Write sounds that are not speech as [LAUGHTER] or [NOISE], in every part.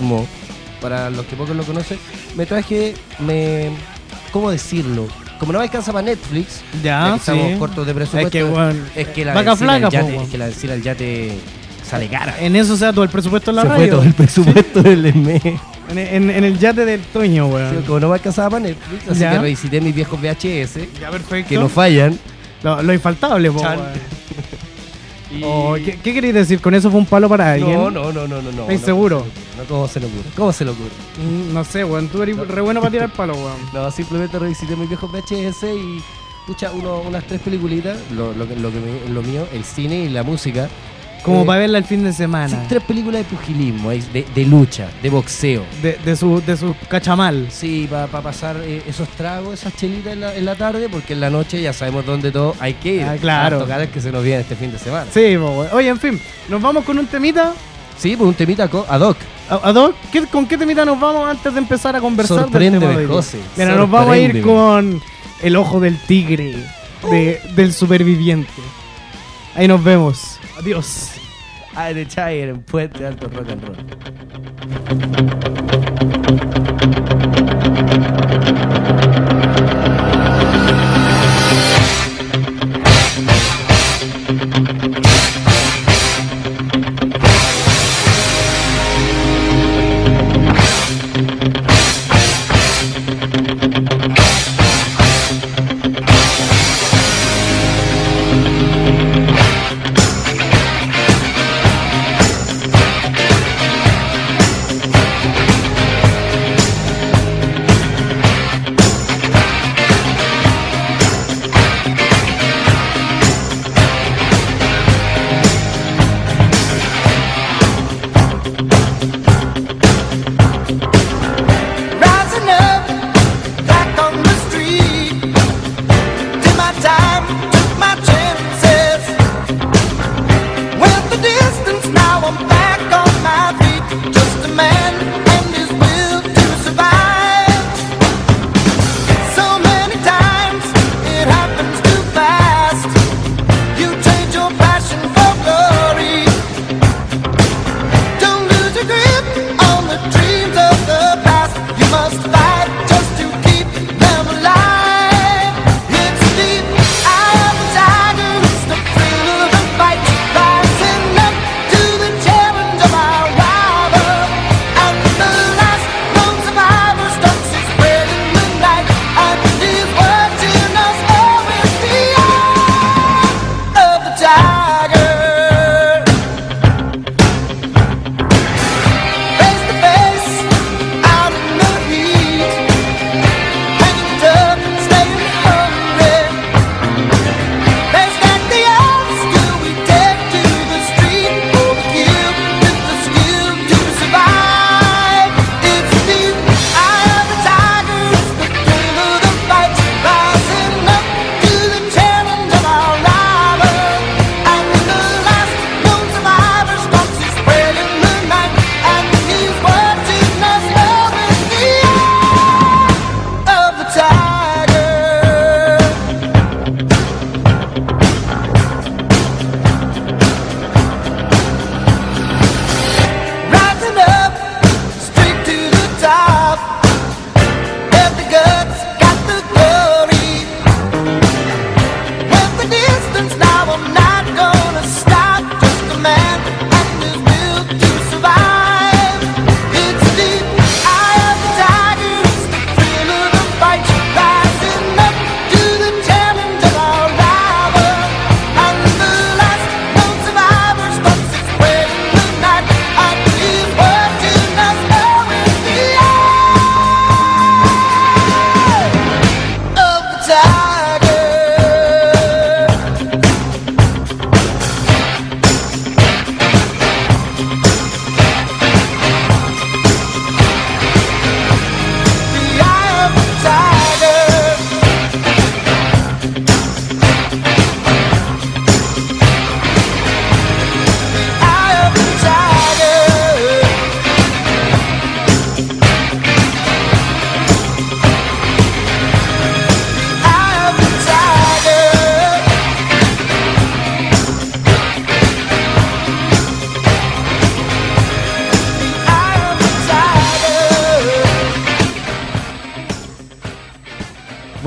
mismo, para los que pocos lo conocen, me traje, me, ¿cómo decirlo? Como no me alcanza para Netflix, Ya, ya que estamos sí. cortos de presupuesto, Es que, weón, es que la vaca al flaca, po, yate, es que la benzina al yate sale cara. En eso se da todo el presupuesto en la Se radio. fue todo el presupuesto del mes. En, en- en el yate del Toño, Sí, weón. como no me alcanzaba para Netflix, así Ya. que revisité mis viejos VHS, Ya, perfecto. que no fallan. lo, lo infaltable, po. Y- Oh, ¿qué, ¿Qué queréis decir? ¿Con eso fue un palo para alguien? No, no, no, no, no. no ¿Estáis no, seguro? No, ¿cómo se le ocurre? ¿Cómo se le ocurre? Mm, No sé, weón. Tú eres re bueno para tirar palo, weón. [LAUGHS] No, simplemente revisité mis viejos VHS y uno, unas tres peliculitas, lo, lo, que- lo, que me- lo mío, el cine y la música. Como Eh, para verla el fin de sí, semana. tres películas de pugilismo, de, de lucha, de boxeo. De, de su, de su cachamal. Sí, para pasar eh, esos tragos, esas chelitas en la, en la tarde, porque en la noche ya sabemos dónde todo hay que ir. Ah, claro. A tocar el que se nos viene este fin de semana. Sí, weón. Oye, en fin, nos vamos con un temita. Sí, pues un temita ad hoc. ¿A- Adol, ¿qué- ¿con qué temita nos vamos antes de empezar a conversar del Sorpréndeme, tema de hoy día? José, Mira, nos vamos a ir con El Ojo del Tigre de- del Superviviente. Ahí nos vemos. Adiós. Ay, de Chayer en Puente Alto Rock and Roll.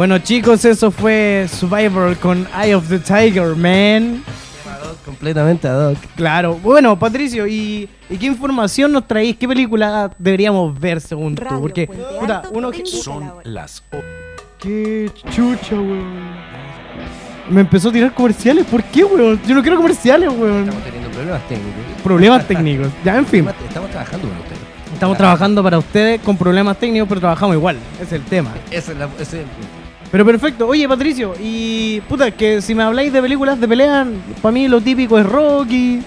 Bueno, chicos, eso fue Survivor con Eye of the Tiger, man. Completamente ad hoc. Claro. Bueno, Patricio, ¿y, y qué información nos traéis? ¿Qué película deberíamos ver según tú? Porque, puta, Alto uno que... Son las Qué chucha, weón. Me empezó a tirar comerciales. ¿Por qué, weón? Yo no quiero comerciales, weón. Estamos teniendo problemas técnicos. Problemas técnicos. Ya, en fin. Estamos, trabajando con ustedes. Estamos trabajando para ustedes con problemas técnicos, pero trabajamos igual. Ese es el tema. Ese es, la- ese es el- Pero perfecto. Oye, Patricio, y puta, que si me habláis de películas de pelea, para mí lo típico es Rocky.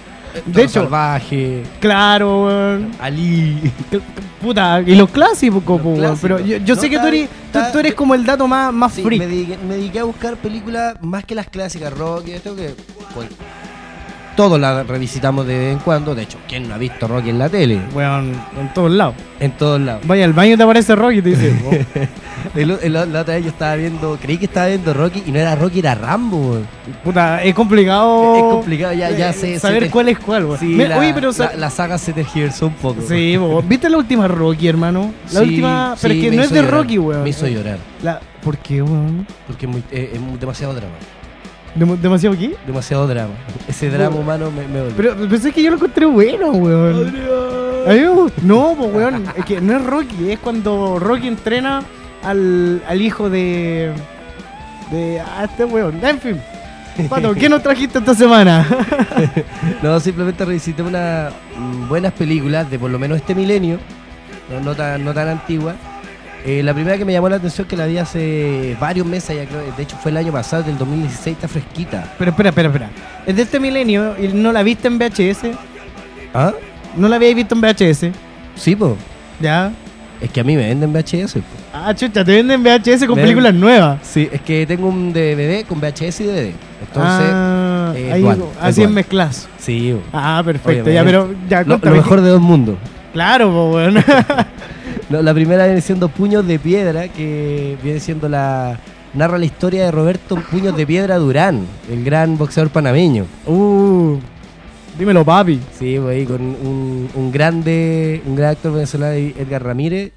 De Toro hecho, Salvaje, claro, weón. Ali. Puta, y los clásicos, po, clásicos. Pero yo, yo No, sé que tú eres, tú, está- tú eres como el dato más, más Sí, freak. me, dediqué, me dediqué a buscar películas más que las clásicas Rocky. Esto que pues, todos la revisitamos de vez en cuando. De hecho, ¿quién no ha visto Rocky en la tele? Weón, en todos lados. En todos lados. Vaya al baño te aparece Rocky y te dice, [LAUGHS] El, el- la otra vez yo estaba viendo, creí que estaba viendo Rocky y no era Rocky, era Rambo. weón. puta, es complicado. Es complicado, ya, ya eh, sé. Saber se te- cuál es cuál, weón. Sí, Me- la, Oye, pero sa- la, la saga se tergiversó un poco. Sí, po, ¿viste la última Rocky, hermano? La Sí, última, pero sí, es que no es de llorar, Rocky, weón. Me hizo llorar. La- ¿Por qué, weón? Porque es, muy- eh, es demasiado drama. Dem- ¿Demasiado qué? Demasiado drama. Ese drama humano me, me volvió. Pero pensé que yo lo encontré bueno, weón. A mí me gustó. No, pues, weón. Es que no es Rocky, es cuando Rocky entrena al, al hijo de. de. a este weón. En fin. Pato, ¿qué nos trajiste esta semana? [LAUGHS] No, simplemente revisité unas mm, buenas películas de por lo menos este milenio, no, no tan, no tan antigua. Eh, la primera que me llamó la atención que la vi hace varios meses, ya creo, de hecho fue el año pasado, del 2016, está fresquita. Pero espera, espera, espera. Es de este milenio y no la viste en VHS. ¿Ah? No la habíais visto en VHS. Sí, pues. Ya. Es que a mí me venden VHS. po. Ah, chucha, te venden VHS con películas nuevas. Sí, es que tengo un DVD con VHS y DVD. Entonces, ah, eh, ahí, dual, así es mezclas. sí. po. Ah, perfecto. Ya, pero ya Lo, lo mejor de dos mundos. Claro, pues, weón. [LAUGHS] No, la primera viene siendo Puños de Piedra, que viene siendo la. narra la historia de Roberto Puños de Piedra Durán, el gran boxeador panameño. uh, dímelo, papi. Sí, pues ahí con un, un grande, un gran actor venezolano, Edgar Ramírez.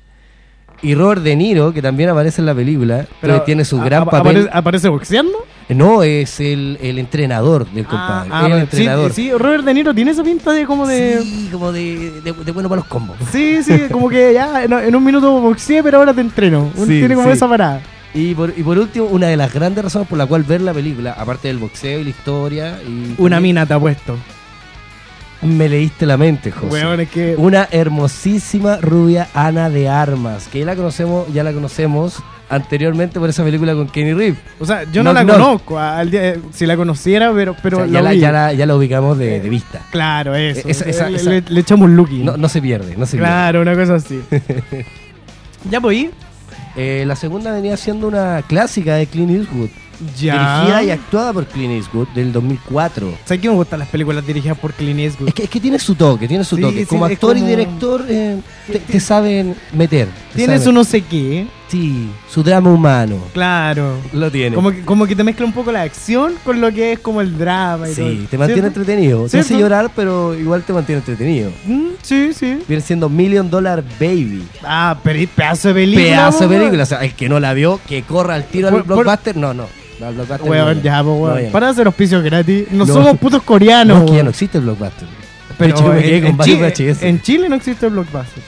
Y Robert De Niro, que también aparece en la película, pero tiene su gran papel. ¿Aparece, aparece boxeando? No, es el, el entrenador del compadre. Ah, el ah, sí, entrenador. Sí, Robert De Niro tiene esa pinta de como de. Sí, como de, de- de bueno para los combos. Sí, sí, como que ya en, en un minuto boxeé, pero ahora te entreno. Un- Sí, tiene como sí. esa parada. Y por, y por último, una de las grandes razones por la cual ver la película, aparte del boxeo y la historia. Y Una mina te ha puesto. Me leíste la mente, José. Weón, es que. Una hermosísima rubia Ana de Armas, que ya la conocemos, ya la conocemos anteriormente por esa película con Kenny Reeves. O sea, yo no Knock, la knock. conozco. al día- si la conociera, pero, pero O sea, la ya, la, ya, la, ya la ubicamos de, de vista. Claro, eso. Esa- esa- le, esa- le- le echamos un looking. No, no se pierde, no se claro, una cosa así. [LAUGHS] ya pues, pierde. Eh, la segunda venía siendo una clásica de Clint Eastwood, ya. dirigida y actuada por Clint Eastwood del 2004. ¿Sabes qué me gustan las películas dirigidas por Clint Eastwood? Es que, es que tiene su toque, tiene su Sí, toque. sí, como actor y director eh, te, te saben meter. te Tiene saben su no sé qué. Sí, su drama humano. Claro. Lo tiene. Como que, como que te mezcla un poco la acción con lo que es como el drama y todo. Sí, te mantiene ¿Cierto? entretenido. Te ¿Cierto? hace llorar, pero igual te mantiene entretenido. Mm, sí, sí. Viene siendo Million Dollar Baby. Ah, pero pedazo de película. Pedazo de película. O sea, el que no la vio, que corra al tiro al Por- por- blockbuster. No, no. no, al blockbuster Weón, no, ya, po, no weón. vayan. Para hacer auspicios gratis. No, No. somos putos coreanos. No, es que ya no existe el blockbuster. Pero quedé en, en Chile, en Chile no existe el blockbuster.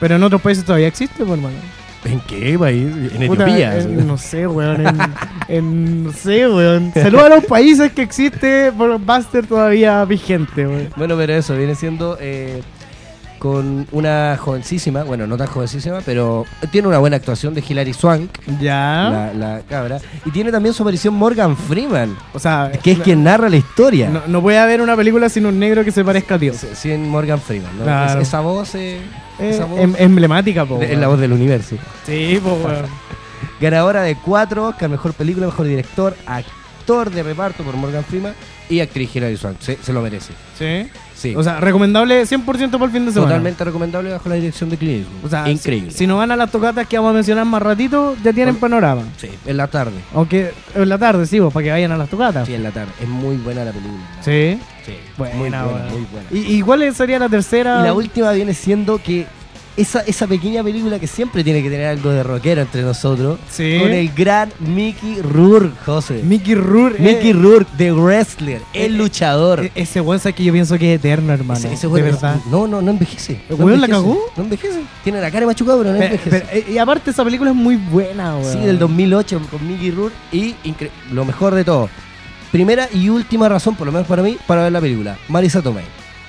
Pero en otros países todavía existe, por hermano. ¿En qué país? En Puta, Etiopía. en- no sé, weón. En, [LAUGHS] en- no sé, weón. Saludos a los países que existe Blockbuster todavía vigente, weón. Bueno, pero eso viene siendo eh, con una jovencísima, bueno, no tan jovencísima, pero tiene una buena actuación de Hilary Swank, Ya. la, la cabra, y tiene también su aparición Morgan Freeman, o sea, que es no- quien narra la historia. No, no puede haber una película sin un negro que se parezca a Dios. Sin Morgan Freeman, ¿no? Claro. Es- esa voz, eh, Eh, esa voz em- emblemática, po. es la voz del universo. Sí, po. [LAUGHS] Ganadora de cuatro Oscar, mejor película, mejor director, actor de reparto por Morgan Freeman y actriz Hilary Swank. Se, se lo merece. Sí. Sí. O sea, recomendable 100% para el fin de semana. Totalmente recomendable bajo la dirección de Clint Eastwood. O sea, Increíble. Si, si no van a las tocatas que vamos a mencionar más ratito, ya tienen panorama. Sí, en la tarde. Aunque en la tarde, sí, pues, para que vayan a las tocatas. Sí, en la tarde. Es muy buena la película. Sí. Sí, Buena, muy buena, muy buena. ¿Y, y cuál sería la tercera? Y la última viene siendo que esa, esa pequeña película que siempre tiene que tener algo de rockero entre nosotros. Sí. Con el gran Mickey Rourke, José. Mickey Rourke. eh, Mickey Rourke, The Wrestler, el eh, luchador. e- Ese weón que yo pienso que es eterno, hermano. Ese- ese de verdad. No, no, no envejece. ¿El no weón la cagó? No envejece. Tiene la cara machucada, pero no Pero- envejece. pero, eh, y aparte esa película es muy buena, weón. Sí, del 2008 con Mickey Rourke y lo mejor de todo. Primera y última razón, por lo menos para mí, para ver la película. Marisa Tomei.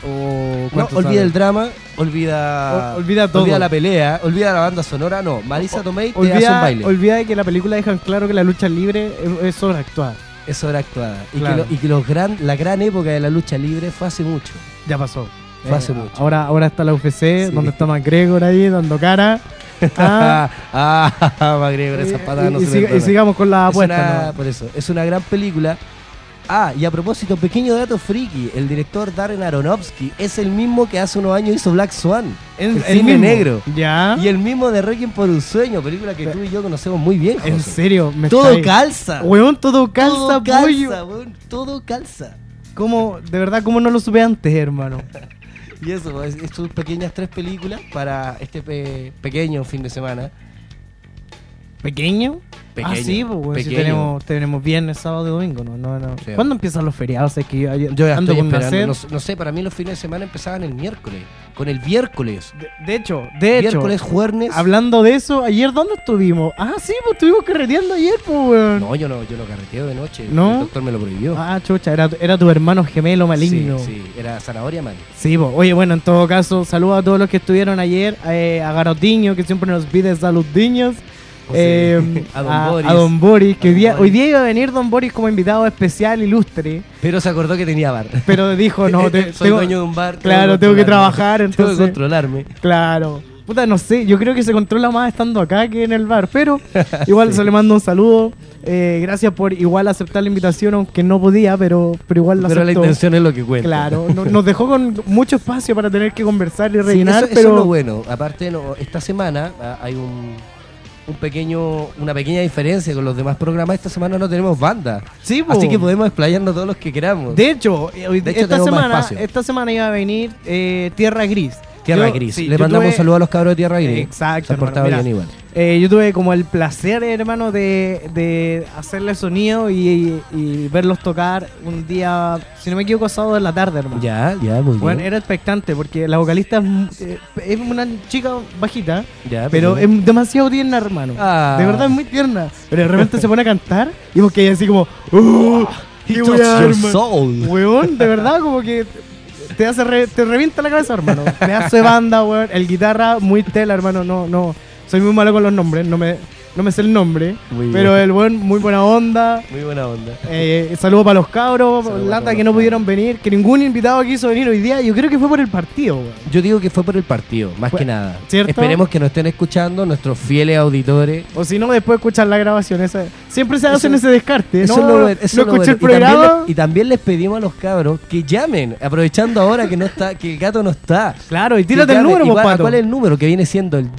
Oh, No, ¿cuánto olvida sabe? el drama, olvida, O- olvida todo. olvida la pelea, olvida la banda sonora, no. Marisa Tomei te hace un Olvida, baile. olvida de que la película dejan claro que la lucha libre es, sobreactuada. es sobreactuada. Y Claro. que, lo- y que los gran, la gran época de la lucha libre fue hace mucho. Ya pasó. Fue hace Eh, mucho. Ahora, ahora está la UFC, Sí. donde está McGregor ahí dando cara. [LAUGHS] Ah, [LAUGHS] ah, McGregor, esa patada no y, y se y sigamos con la Es apuesta. una- ¿no? Por eso, es una gran película. Ah, y a propósito, pequeño dato friki, el director Darren Aronofsky es el mismo que hace unos años hizo Black Swan, En- el cisne mismo. negro. Ya. Y el mismo de Requiem por un sueño, película que tú y yo conocemos muy bien, En serio, me Todo estáis- calza. Weón, todo calza, todo pollo. calza, weón, todo calza. ¿Cómo, de verdad, cómo no lo supe antes, hermano? [LAUGHS] Y eso, es, es sus pequeñas tres películas para este pe- pequeño fin de semana. ¿Pequeño? Pequeño, ah, sí, pues, si tenemos, tenemos viernes, sábado y domingo, ¿no? no, no. Sí. ¿Cuándo empiezan los feriados? Es que yo, yo Yo ya ando estoy esperando. No, no sé, para mí los fines de semana empezaban el miércoles. Con el miércoles. De, de hecho, de hecho, miércoles, jueves. hablando de eso, ¿ayer dónde estuvimos? Ah, sí, pues estuvimos carreteando ayer, pues, weón. No, yo no, yo no carreteo de noche. ¿No? El doctor me lo prohibió. Ah, chucha, era, era tu hermano gemelo maligno. Sí, sí, era zanahoria man. Sí, po. oye, bueno, en todo caso, saludos a todos los que estuvieron ayer, eh, a Garotiño, que siempre nos pide saludiños. José, eh, [LAUGHS] a Don Boris. a Don Boris, que hoy día, hoy día iba a venir Don Boris como invitado especial, ilustre, Pero se acordó que tenía bar. pero dijo, no, te- [LAUGHS] Soy tengo- dueño de un bar. claro, tengo que trabajar, [LAUGHS] Tengo que entonces, controlarme. claro. Puta, no sé, yo creo que se controla más estando acá que en el bar, pero igual se le mando un saludo. eh, gracias por igual aceptar la invitación, aunque no podía, pero, pero igual la Pero la intención es lo que cuenta. Claro, no- nos dejó con mucho espacio para tener que conversar y Sí, rellenar, eso pero es lo bueno. Aparte, no, esta semana ah, hay un, un pequeño, una pequeña diferencia con los demás programas. Esta semana no tenemos banda. sí, po. Así que podemos explayarnos todos los que queramos. De hecho, De hecho, esta, semana, esta semana iba a venir eh, Tierra Gris. Tierra Yo- Gris. sí, Le mandamos tuve- un saludo a los cabros de Tierra Gris. Exacto, Se han portado hermano, bien igual. Eh, yo tuve como el placer, hermano, de, de hacerle sonido y, y verlos tocar un día, si no me equivoco, sábado de la tarde, hermano. Ya, ya, muy Bueno, bien. era expectante porque la vocalista es, eh, es una chica bajita, Ya, pero bien. es demasiado tierna, hermano. Ah. De verdad es muy tierna. Pero de repente se pone a cantar y porque ella así como, "Uh, He touched your hermano". soul. Weón, de verdad, como que te hace re- te revienta la cabeza, hermano. Me hace banda, weón. El guitarra, muy tela, hermano. No, no. Soy muy malo con los nombres, no me, no me sé el nombre. Muy bien. pero el buen, muy buena onda. Muy buena onda. Eh, saludo para los cabros, Saludo lata que no pudieron venir, que ningún invitado quiso venir hoy día. Yo creo que fue por el partido. Yo digo que fue por el partido, más que nada. ¿cierto? Esperemos que nos estén escuchando nuestros fieles auditores. O si no, después escuchar la grabación. esa- siempre se Eso- hacen ese descarte. Eso no, lo eso no escuché el Y también, programa. le- y también les pedimos a los cabros que llamen, aprovechando ahora que no está, que el gato no está. Claro, y tírate el número, ¿Y cuál- pato. ¿Cuál es el número? Que viene siendo el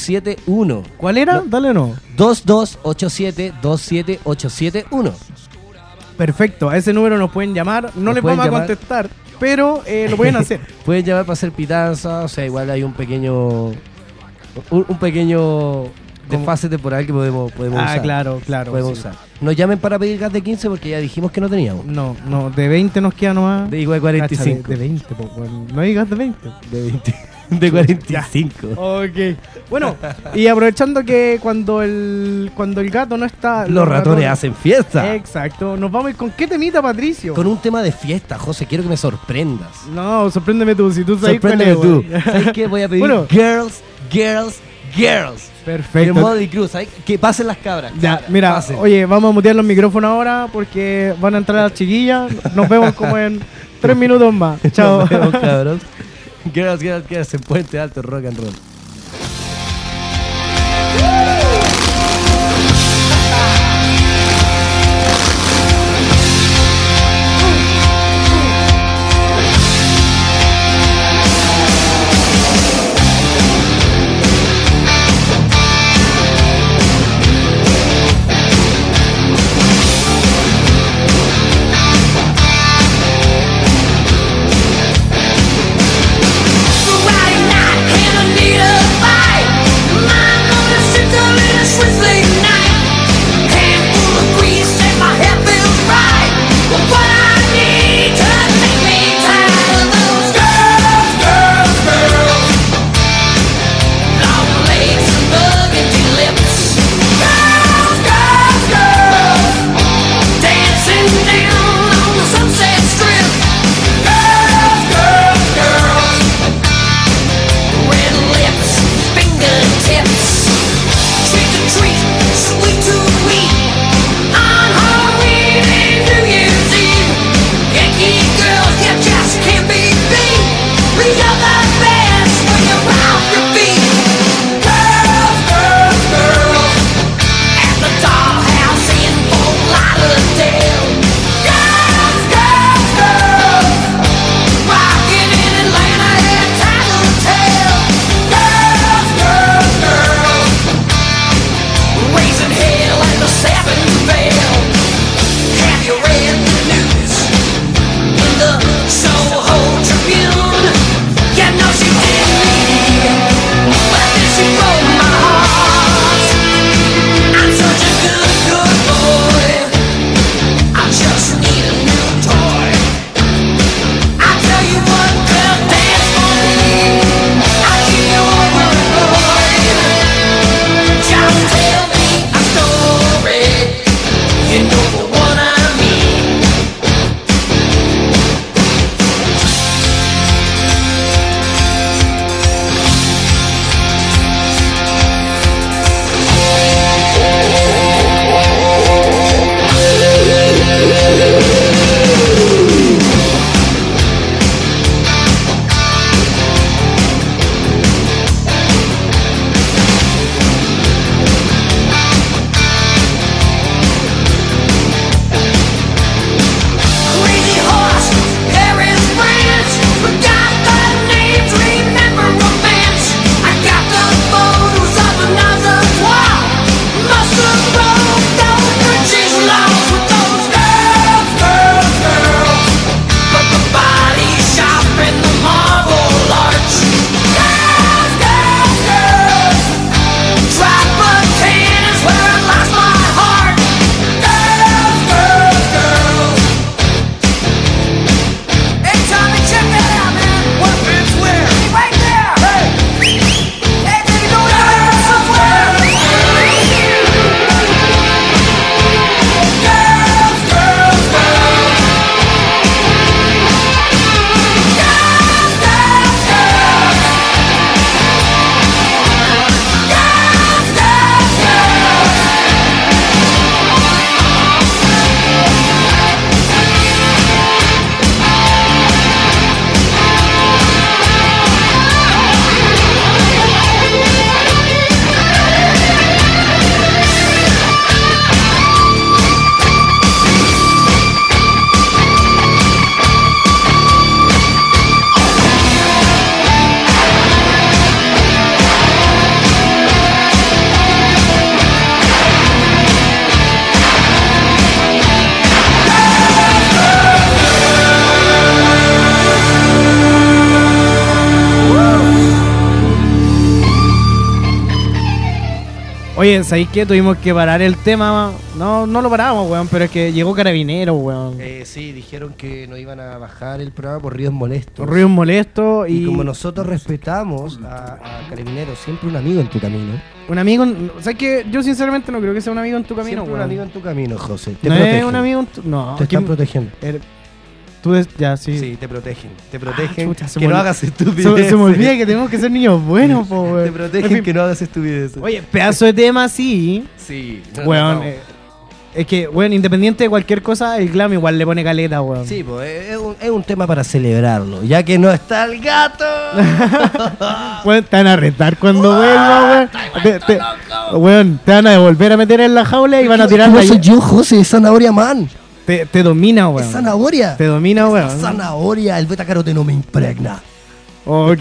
2287-27871. ¿Cuál era? No. Dale o no. 2287-27871. Perfecto, a ese número nos pueden llamar. No Nos les vamos llamar. a contestar, pero eh, lo pueden hacer. [LAUGHS] Pueden llamar para hacer pitanza, o sea, igual hay un pequeño. Un, un pequeño desfase temporal que podemos, podemos ah, usar. claro, claro. Podemos sí. usar. Nos llamen para pedir gas de 15 porque ya dijimos que no teníamos. No, no, de 20 nos queda nomás. De igual Cacha, 45. De, de 20, po, weón. no digas de 20. De 20. De 45. Ok. Bueno, y aprovechando que cuando el cuando el gato no está. Los ratones hacen fiesta. Exacto. Nos vamos a ir con qué temita, Patricio. Con un tema de fiesta, José. Quiero que me sorprendas. No, sorpréndeme tú, si tú sabes Sorpréndeme es, tú. ¿Sabes qué? Voy a pedir Bueno. Girls, Girls, Girls. De Perfecto. Model Cruz. ¿sabes? Que pasen las cabras. Ya, cabras, mira, pasen. oye, vamos a mutear los micrófonos ahora porque van a entrar las chiquillas. Nos vemos como en tres minutos más. [LAUGHS] Chao. Nos vemos, cabros. [LAUGHS] Girls, Girls, Girls en Puente Alto Rock and Roll. ¿Sabéis qué? Tuvimos que parar el tema. No, no lo paramos, weón, pero es que llegó Carabinero, weón. Eh, sí, dijeron que no iban a bajar el programa por ruidos molestos. Ruidos molestos y, Y como nosotros respetamos a, a Carabineros, siempre un amigo en tu camino. un amigo. O sea, que yo sinceramente no creo que sea un amigo en tu camino, siempre un weón. amigo en tu camino, José. Te no protegen. es un amigo en tu. No, Te ¿quién- están protegiendo. er- Tú des- ya, sí. Sí, te protegen. Te protegen. chucha, se que no hagas Se, estupideces. se me olvida que tenemos que ser niños buenos, po, weón. Te protegen En fin, que no hagas estupideces. Oye, pedazo de tema, sí. sí. no, Weón, no. eh, es que, weón, independiente de cualquier cosa, el glam igual le pone caleta, weón. Sí, pues es un, es un tema para celebrarlo. Ya que no está el gato. [LAUGHS] Weón, te van a retar cuando vuelva, weón. Te, te- weón, te van a volver a meter en la jaula y van a tirar la soy yo, José, es zanahoria man. Te, te domina, Es weón. zanahoria. Te domina, La weón. zanahoria, el beta caroteno me impregna. Ok,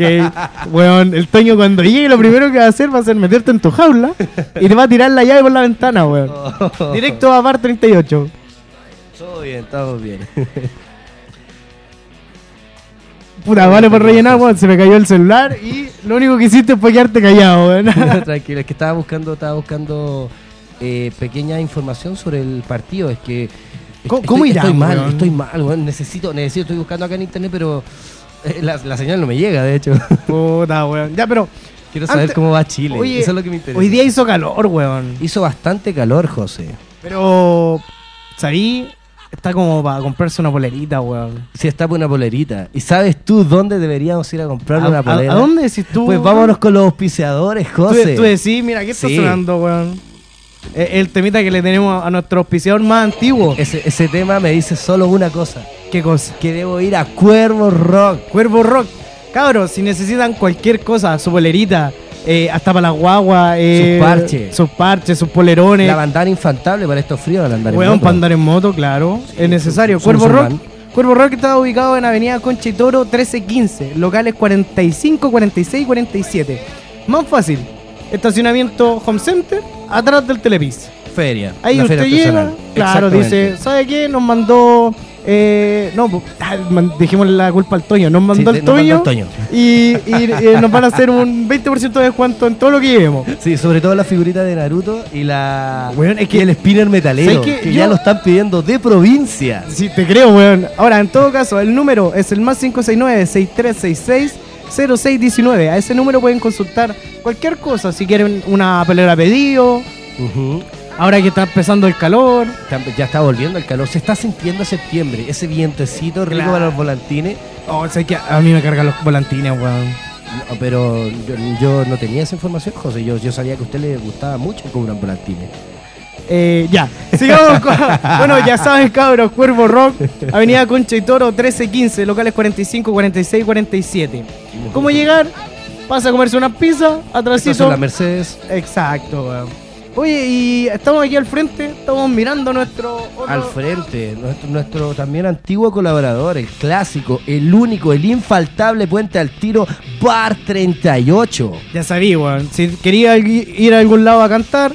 weón, el Toño cuando llegue lo primero que va a hacer va a ser meterte en tu jaula y te va a tirar la llave por la ventana, weón. Directo a bar 38. Todo bien, estamos bien. [LAUGHS] Puta, vale por rellenar, weón. Se me cayó el celular y lo único que hiciste fue quedarte callado, weón. [LAUGHS] Tranquilo, es que estaba buscando, estaba buscando eh, pequeña información sobre el partido. Es que es- ¿Cómo- estoy, cómo irá, estoy mal, weón? estoy mal, weón. Necesito, necesito, estoy buscando acá en internet, pero eh, la, la señal no me llega, de hecho. [LAUGHS] Puta, weón. Ya, pero Quiero saber Antes- cómo va Chile. Oye, Eso es lo que me interesa. hoy día hizo calor, weón. hizo bastante calor, José. Pero, ¿sabí? Está como para comprarse una polerita, weón. Si está por una polerita. ¿Y sabes tú dónde deberíamos ir a comprar ¿A, una polera? a dónde decís tú? Pues vámonos con los auspiciadores, Tú, José. tú decís, mira, ¿qué está Sí. sonando, weón? El temita que le tenemos a nuestro auspiciador más antiguo. Ese, ese tema me dice solo una cosa. ¿Qué cosa? Que debo ir a Cuervo Rock. Cuervo Rock. Cabros, si necesitan cualquier cosa, su polerita, eh, hasta para la guagua, eh, Sus parches. sus parches, sus polerones, La bandana infantable para estos fríos al andar en weón, moto. para andar en moto, claro, es necesario. Cuervo Rock. van. Cuervo Rock está ubicado en Avenida Concha y Toro 1315, locales 45, 46 y 47. Más fácil, estacionamiento Home Center, atrás del Telepis. Feria. Ahí la usted feria llega, claro, dice, ¿sabe qué? Nos mandó... Eh, no, ah, man- dejemos la culpa al Toño. Nos mandó, Sí, el, nos mandó Toño el Toño. y, y, eh, nos van a hacer un 20% de descuento en todo lo que llevemos. [LAUGHS] Sí, sobre todo la figurita de Naruto y la Weón, es que- y el spinner metalero ¿sabes que, ya lo están pidiendo de provincia. Sí, te creo, weón. Ahora, en todo caso, el número es el más 569-6366-0619. A ese número pueden consultar cualquier cosa. Si quieren una pelera a pedido, ahora que está empezando el calor. Ya está volviendo el calor, se está sintiendo septiembre, ese vientecito rico Claro. para los volantines. Oh, sé que a mí me cargan los volantines, weón. No, pero yo, yo no tenía esa información, José. Yo, yo sabía que a usted le gustaba mucho que cobran volantines. Eh, ya, sigamos con. [LAUGHS] bueno, ya saben, cabros, Cuervo Rock, Avenida Concha y Toro, 1315, locales 45, 46, 47. ¿Cómo llegar? Pasa a comerse una pizza, atrásito. la Mercedes Exacto, weón. Oye, y estamos aquí al frente, estamos mirando nuestro. otro- al frente, nuestro, nuestro también antiguo colaborador, el clásico, el único, el infaltable Puente al Tiro, Bar 38. Ya sabí, weón. Si quería ir a algún lado a cantar,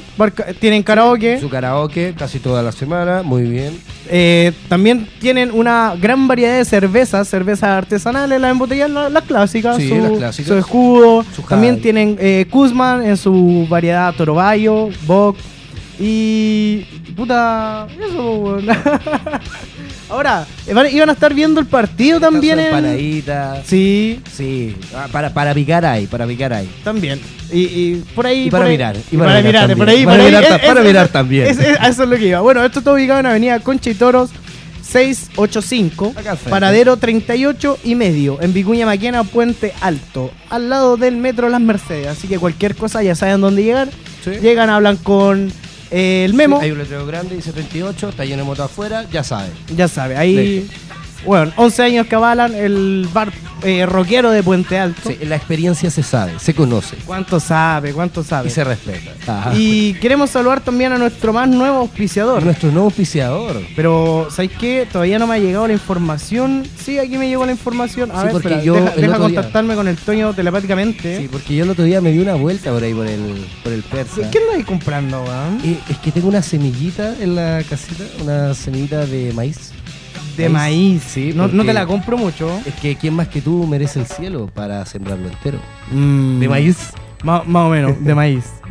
tienen karaoke. Su karaoke casi toda la semana, muy bien. Eh, también tienen una gran variedad de cervezas, cervezas artesanales, las embotellas, la- las clásicas, Sí, su, las clásicas. su escudo. Su también tienen eh, Kuzman en su variedad Torobayo, Bock y. puta. Eso. [LAUGHS] Ahora, iban a estar viendo el partido también. En- empanadita. Sí, Sí, ah, para, para picar ahí, para picar ahí. también. Y, y por ahí. Y para por ahí- mirar, Y para, mirar, también. por ahí. Para por ahí. mirar Es- ta- para es- mirar es- también. es- es- eso es lo que iba. Bueno, esto está ubicado en Avenida Concha y Toros 685, Acá al frente. paradero 38 y medio, en Vicuña Maquena, Puente Alto, al lado del metro Las Mercedes. Así que cualquier cosa ya saben dónde llegar. Sí. Llegan, hablan con eh, el memo, Sí, hay un letrero grande, dice 38, está lleno de moto afuera, ya sabe. ya sabe. Ahí, bueno, 11 años que avalan el bar eh, rockero de Puente Alto. Sí, la experiencia se sabe, se conoce ¿Cuánto sabe? ¿Cuánto sabe? y se respeta. Ajá. Y queremos saludar también a nuestro más nuevo auspiciador. nuestro nuevo auspiciador. Pero, ¿sabéis qué? Todavía no me ha llegado la información. Sí, aquí me llegó la información. A Sí, ver, porque espera, yo deja, deja otro día- contactarme con el Toño telepáticamente. Sí, porque yo el otro día me di una vuelta por ahí por el, por el persa. ¿Qué andáis comprando, weón? Eh, es que tengo una semillita en la casita, una semillita de maíz. De maíz. Sí, no, no te la compro mucho. Es que quién más que tú merece el cielo para sembrarlo entero. Mm, De maíz. Más, más o menos, de maíz. [LAUGHS]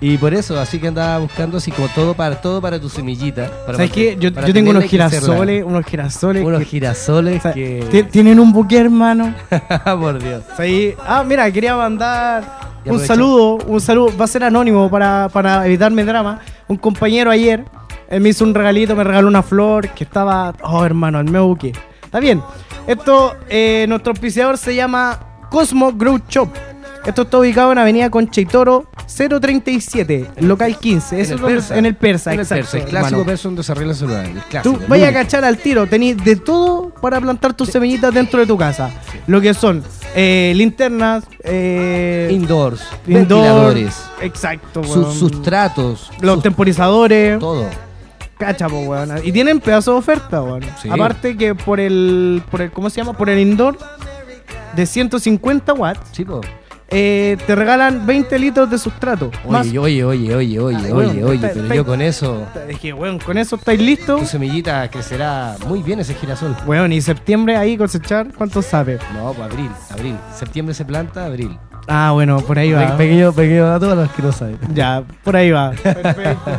Y por eso, así que andaba buscando así como todo para todo para tu semillita. Para ¿Sabes qué? Yo, yo tengo unos girasoles, unos girasoles. Unos que- girasoles sea, que. ti- Tienen un buque, hermano. [LAUGHS] por Dios. Ahí- ah, mira, quería mandar un saludo, un saludo, va a ser anónimo para, para evitarme drama. Un compañero ayer eh, me hizo un regalito, me regaló una flor que estaba, oh hermano, el meu buque. Está bien. Esto, eh, nuestro auspiciador se llama Cosmo Grow Shop. Esto está ubicado en Avenida Concheitoro 037, local 15. Eso En es el Persa. en el Persa, En el exacto, Persa, el clásico hermano. persa donde se arregla el celular. El clásico. Tú vayas a cachar al tiro, tenéis de todo para plantar tus semillitas dentro de tu casa. Lo que son eh, linternas, eh, Indoors, indoor, ventiladores, exacto, sus weón. sustratos, los sus- temporizadores, todo. Cacha, po, weón. Y tienen pedazo de oferta, weón. Sí. Aparte que por el, por el, ¿cómo se llama? Por el indoor de 150 watts, Sí, po. eh, te regalan 20 litros de sustrato. Más- Oye, oye, oye, oye, oye, Ay, oye, oye, está- pero está- yo con eso, Es que, weón, con eso estáis listos. tu semillita crecerá muy bien ese girasol. Weón, y septiembre ahí cosechar, ¿cuánto sabe? No, pues abril, abril. Septiembre se planta, abril. Ah, bueno, por ahí va. pequeño, pequeño dato a los que no saben. Ya, por ahí va. Perfecto.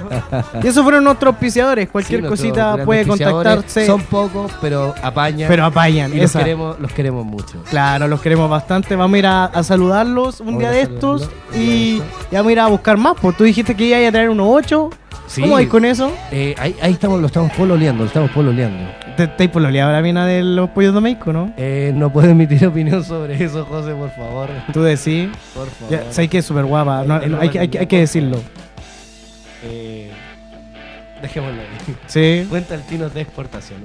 [LAUGHS] y esos fueron nuestros auspiciadores. Cualquier Sí, cosita puede contactarse. Son pocos, pero apañan. pero apañan. y los queremos, los queremos mucho. Claro, los queremos bastante. Vamos a ir a, a saludarlos un Vamos día de estos y, estos. y vamos a ir a buscar más. Pues tú dijiste que ibas a traer unos 8. Sí. ¿Cómo vais con eso? Eh, ahí, ahí estamos, lo estamos pololeando, lo estamos pololeando. ¿Te estáis pololeando la mina de los pollos domésticos, no? Eh, no puedo emitir opinión sobre eso, José, por favor. Tú decís. Por favor. Ya, sabes que es súper guapa. no- hay que decirlo. Eh, dejémoslo ahí. Sí. Cuenta el tino de exportación.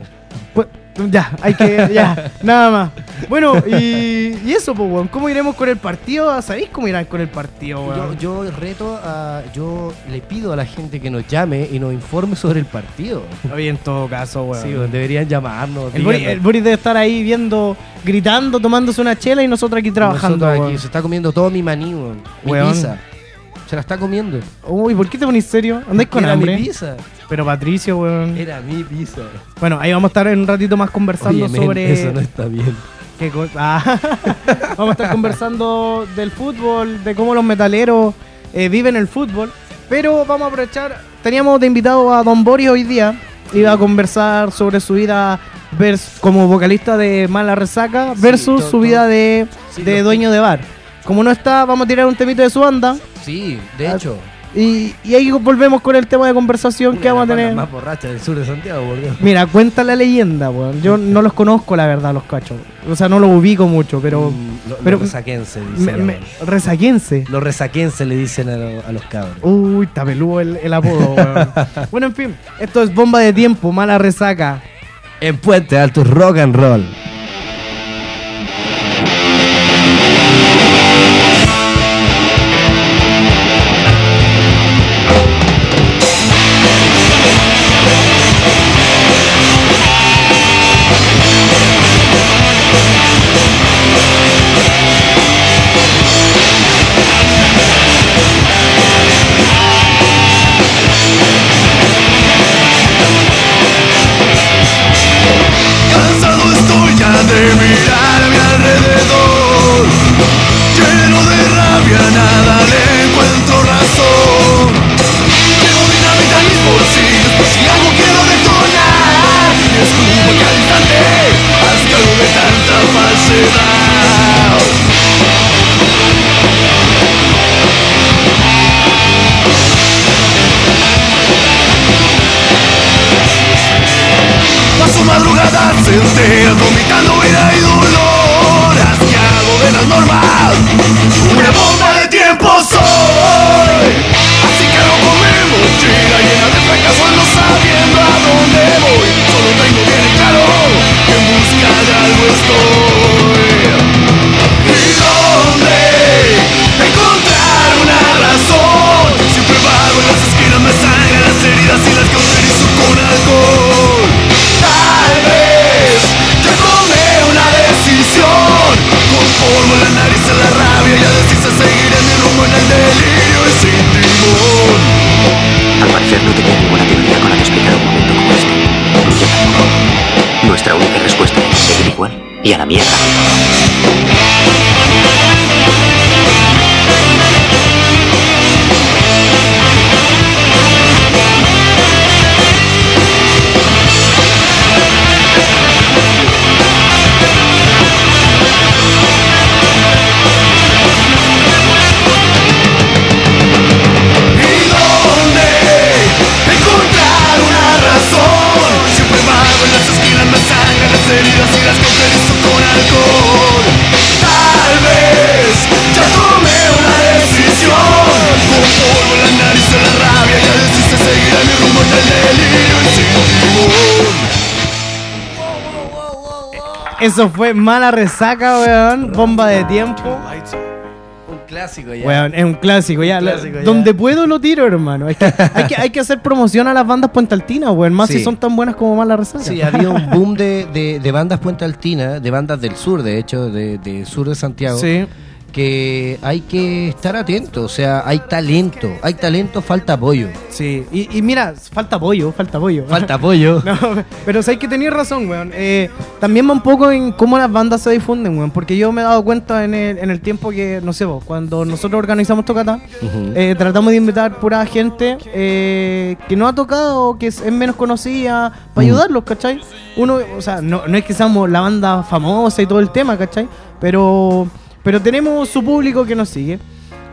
Pues, ya, hay que. Ya, [LAUGHS] nada más. Bueno, y, y eso, pues, weón. ¿Cómo iremos con el partido? ¿Sabéis cómo irán con el partido, Yo, weón? yo reto a. Yo le pido a la gente que nos llame y nos informe sobre el partido. Oye, en todo caso, weón. Sí, weón, deberían llamarnos. el, Boris, díganos. el Boris debe estar ahí viendo, gritando, tomándose una chela y nosotros aquí trabajando. Nosotros aquí, weón. se está comiendo todo mi maní, weón. Mi Weón. pizza. Se la está comiendo. Uy, ¿por qué te ponís serio? ¿Andáis con Era hambre? mi pizza. Pero Patricio, weón. Era mi pizza. Bueno, ahí vamos a estar en un ratito más conversando Oye, men, sobre. Eso no está bien. qué [LAUGHS] Ah. [LAUGHS] vamos a estar conversando del fútbol, de cómo los metaleros eh, viven el fútbol. Pero vamos a aprovechar. Teníamos de invitado a Don Boris hoy día. Iba a conversar sobre su vida vers- como vocalista de Mala Resaca versus todo- su vida de, Sí, de dueño de bar. Como no está, vamos a tirar un temito de su banda. Sí, de Ah, hecho. Y, y ahí volvemos con el tema de conversación que vamos a tener. más borrachas del sur de Santiago, por Dios. Mira, cuenta la leyenda, weón. Yo [LAUGHS] no los conozco, la verdad, los cachos. O sea, no los ubico mucho, pero. Mm, lo- pero- los resaquense, dicen. me- resaquense. Los resaquense le dicen a, lo- a los cabros. Uy, tapeludo el, el apodo, weón. [LAUGHS] bueno, en fin, esto es bomba de tiempo, mala resaca. En Puente Alto Rock and Roll. Enteras vomitando ira mierda. Eso fue mala resaca, weón. Bomba de tiempo. Un clásico ya. Weón, es un clásico, ya. Un La- clásico, ya. Donde puedo lo tiro, hermano. Es que [LAUGHS] hay, que hay que hacer promoción a las bandas puentaltinas, weón. Más Sí. si son tan buenas como mala resaca. Sí, había un boom de, de, de bandas Puente Altina, de bandas del sur, de hecho, de, de sur de Santiago, Sí. Que hay que estar atento, o sea, hay talento, hay talento, falta apoyo. Sí. Y, y mira, falta apoyo, falta apoyo. Falta apoyo. [LAUGHS] No, pero sabes que tenías razón, weón. Eh, también va un poco en cómo las bandas se difunden, weón. Porque yo me he dado cuenta en el, en el tiempo que, no sé, vos, cuando nosotros organizamos Tocata, eh, tratamos de invitar pura gente eh, que no ha tocado o que es, es menos conocida para ayudarlos, ¿cachai? Uno, o sea, no, no es que seamos la banda famosa y todo el tema, ¿cachai? Pero, pero tenemos su público que nos sigue.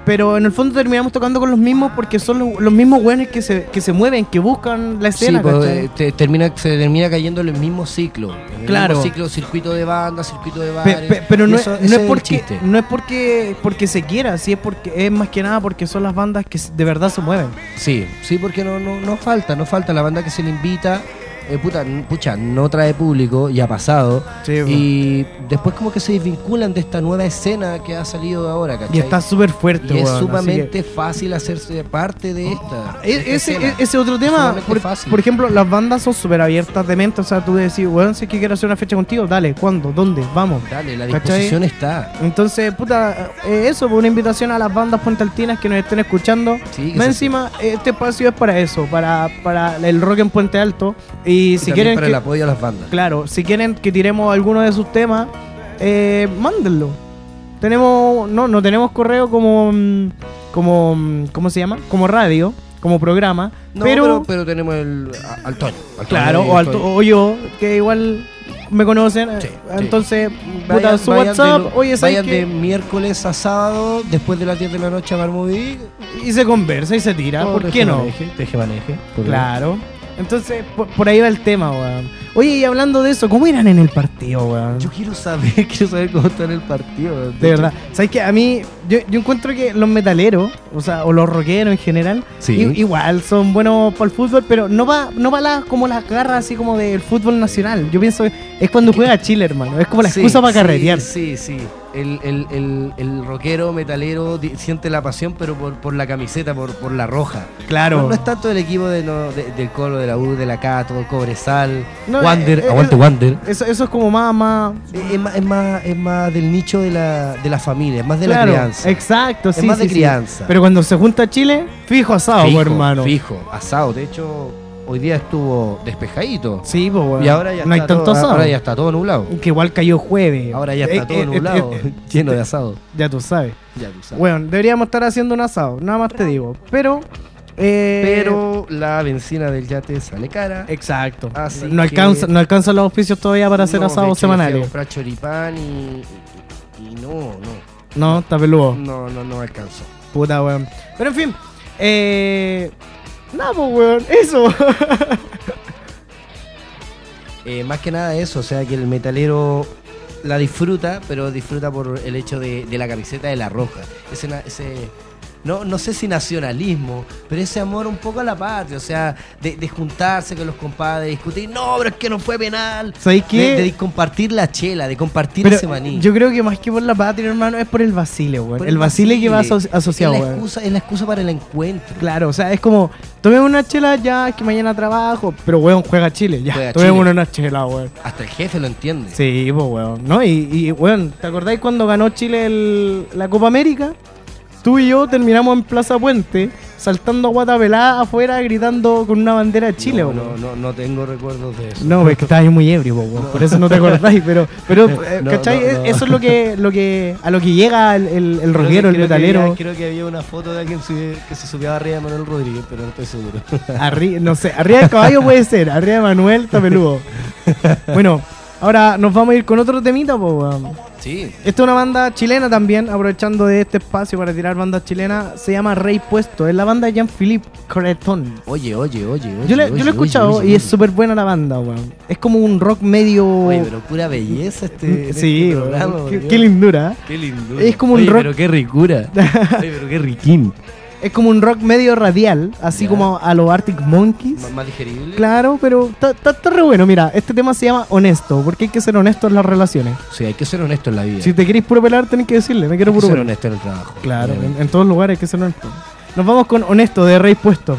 Pero en el fondo terminamos tocando con los mismos porque son los, los mismos weones que se, que se mueven, que buscan la Sí, escena, pues, ¿cachai? eh, te- termina, se termina cayendo en el mismo ciclo. en el Claro. mismo ciclo, circuito de banda, circuito de Pe- bares. pe- pero y no, eso- es, no es porque no es porque porque se quiera, sí es porque es más que nada porque son las bandas que de verdad se mueven. Sí, sí, porque no, no, no falta, no falta la banda que se le invita. Eh, puta, pucha, no trae público, ya ha pasado. Sí, y después como que se desvinculan de esta nueva escena que ha salido ahora, ¿cachai? Y está súper fuerte, Y es así sumamente fácil hacerse parte de esta. que- de esta E- ese, escena. e- ese otro tema, por, por ejemplo, las bandas son súper abiertas de mente, o sea, tú decís, weón, si es que quiero hacer una fecha contigo, dale, ¿cuándo? ¿Dónde? Vamos. Dale, la ¿cachai? disposición está. Entonces, puta, eh, eso, pues, una invitación a las bandas puentealtinas que nos estén escuchando. Sí, que Más encima, este espacio es para eso, para, para el rock en Puente Alto. Y y si quieren para que, el apoyo a las bandas. Claro, si quieren que tiremos alguno de sus temas, eh, mándenlo. Tenemos, no, no tenemos correo como, mm, como, mm, ¿cómo se llama? Como radio, como programa, No, pero, pero, pero tenemos el, a- al Toño. al claro, Toño o, al- o yo, que igual me conocen, Sí, eh, sí. entonces, puta, Vayan- su de WhatsApp, lo- oye, ¿sabes vayan qué? de miércoles a sábado, después de las 10 de la noche a Marmoví. Y se conversa y se tira, ¿por qué no? Teje maneje. ¿por qué no? Claro. Entonces, por, por ahí va el tema, weón. Oye, y hablando de eso, ¿cómo irán en el partido, weón? Yo quiero saber, [LAUGHS] quiero saber cómo está en el partido. De verdad. ¿Sabes qué? A mí, yo, yo encuentro que los metaleros, o sea, o los rockeros en general, Sí. igual son buenos para el fútbol, pero no va, no va la, como las garras así como del fútbol nacional. Yo pienso que es cuando juega Chile, hermano. Es como la Sí, excusa para sí, carretear. Sí, sí. El, el, el, el rockero, metalero, siente la pasión, pero por, por la camiseta, por, por la roja. Claro. No, no es tanto el equipo de, no, de- del Colo, de la U, de la Cato, Cobresal, No, Wander, eh, eh, aguante eh, Wander. Eso, eso es como más, más. Es, es más, es, más, es más del nicho de la, de la familia, es más de la crianza. Exacto, Es sí. más sí, de sí. crianza. Pero cuando se junta Chile, fijo asado, fijo, hermano. Fijo, asado. De hecho, hoy día estuvo despejadito. Sí, pues, bueno. Y ahora ya, no hay está tanto todo, asado. ahora ya está todo nublado. Que igual cayó jueves. Ahora ya Eh, está todo eh, eh, nublado, eh, [LAUGHS] lleno de asado. ya tú sabes. Ya tú sabes. Bueno, deberíamos estar haciendo un asado, nada más te digo. Pero. eh, Pero la benzina del yate sale cara. Exacto. Así no, alcanza, no alcanzan los oficios todavía para hacer No, asados semanales. comprar choripán y, y, y no, no. No, está peludo. No, no, no alcanzó. Puta, weón. Pero en fin. Eh. Nada, pues, weón. Eso. [LAUGHS] Eh, más que nada eso, o sea que el metalero la disfruta, pero disfruta por el hecho de, la camiseta de la roja. Ese no, no sé si nacionalismo, pero ese amor un poco a la patria, o sea, de, de juntarse con los compadres, discutir, no, pero es que no fue penal. ¿Sabéis qué? De, de compartir la chela, de compartir Pero ese maní. yo creo que más que por la patria, hermano, es por el vacile, weón. Por El vacile que va aso- asociado, es la, excusa, es la excusa para el encuentro. Claro, o sea, es como, tomemos una chela ya, es que mañana trabajo, pero weón, juega Chile, ya, Juega tomemos Chile. una chela, weón. Hasta el jefe lo entiende. Sí, pues weón, ¿no? Y, y weón, ¿te acordáis cuando ganó Chile el- la Copa América? Tú y yo terminamos en Plaza Puente, saltando a guata pelada afuera, gritando con una bandera de Chile, no, no, no, no tengo recuerdos de eso. No, es que estabas muy ebrio, po, por eso no te acordáis, pero, pero [LAUGHS] eh, No, ¿cachai? Eso es lo que, lo que, a lo que llega el, el, el rockero, el Creo que metalero. había- creo que había una foto de alguien que se subió arriba de Manuel Rodríguez, pero no estoy seguro. Arri- no sé, arriba del caballo puede ser, arriba de Manuel está peludo. [LAUGHS] Bueno, ahora nos vamos a ir con otro temita, pues, weón. sí. Esta es una banda chilena también, aprovechando de este espacio para tirar bandas chilenas, se llama Rey Puesto, es la banda de Jean-Philippe Creton. Oye, oye, oye, oye. Yo, le- yo lo he escuchado oye, oye, y es súper buena la banda, weón. Es como un rock medio... Oye, pero pura belleza este, sí, este weón. programa. qué, qué lindura. Qué lindo. Es como un rock- pero qué ricura. [LAUGHS] Oye, pero qué riquín. Es como un rock medio radial, así como a los Arctic Monkeys. Más, más digerible. Claro, pero está re bueno. Mira, este tema se llama Honesto, porque hay que ser honesto en las relaciones. Sí, hay que ser honesto en la vida. Si te queréis puro pelar, tenés que decirle, me quiero hay que puro ser honesto en el trabajo. Claro, en, en todos lugares hay que ser honesto. Nos vamos con Honesto de Rey Puesto.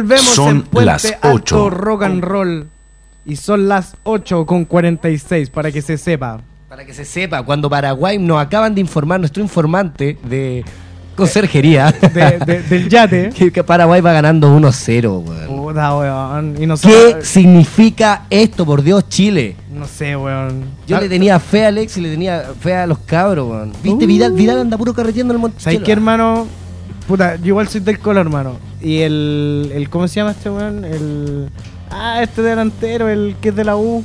Volvemos Son en Puente las Alto ocho. Rock and Roll. Y son las 8 con 46, para que se sepa. Para que se sepa, cuando Paraguay nos acaban de informar, nuestro informante de conserjería, De- de- del yate. [LAUGHS] que Paraguay va ganando 1-0, weón. Puta, weón. Y ¿Qué nosotros. significa esto, por Dios, Chile? No sé, weón. Yo Ah, le tenía fe a Alex y le tenía fe a los cabros, weón. ¿Viste? Uh. Vidal, Vidal anda puro carreteando en el Monticello. ¿Sabes qué, hermano? Puta, yo igual soy del color, hermano. Y el, el. ¿Cómo se llama este weón? El. Ah, este delantero, el que es de la U.